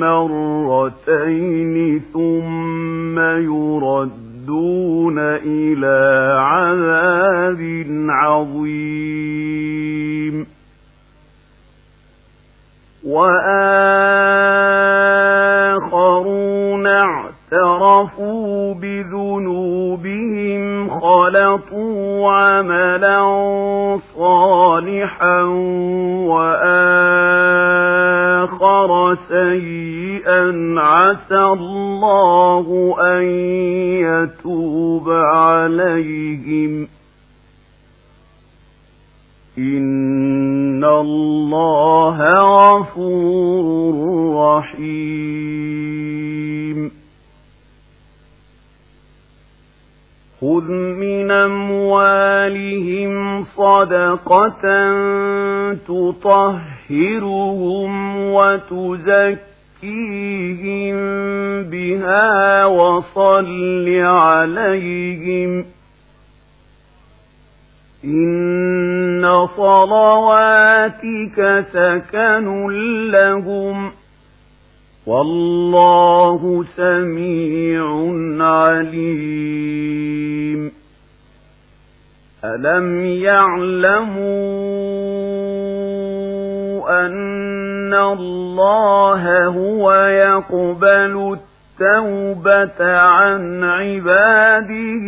مرتين ثم يردون إلى عذاب عظيم. وآخرون اعترفوا بذنوبهم خلطوا عملا صالحا وآخر سيئا عسى الله أن يتوب عليهم. إن الله غفور رحيم. خذ من أموالهم صدقة تطهرهم وتزكيهم بها وصل عليهم إن صلواتك سكن لهم والله سميع عليم. ألم يعلموا أن الله هو يقبل التوبة عن عباده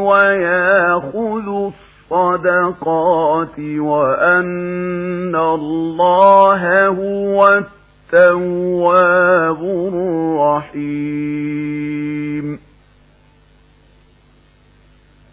ويأخذ الصدقات وأن الله هو التواب الرحيم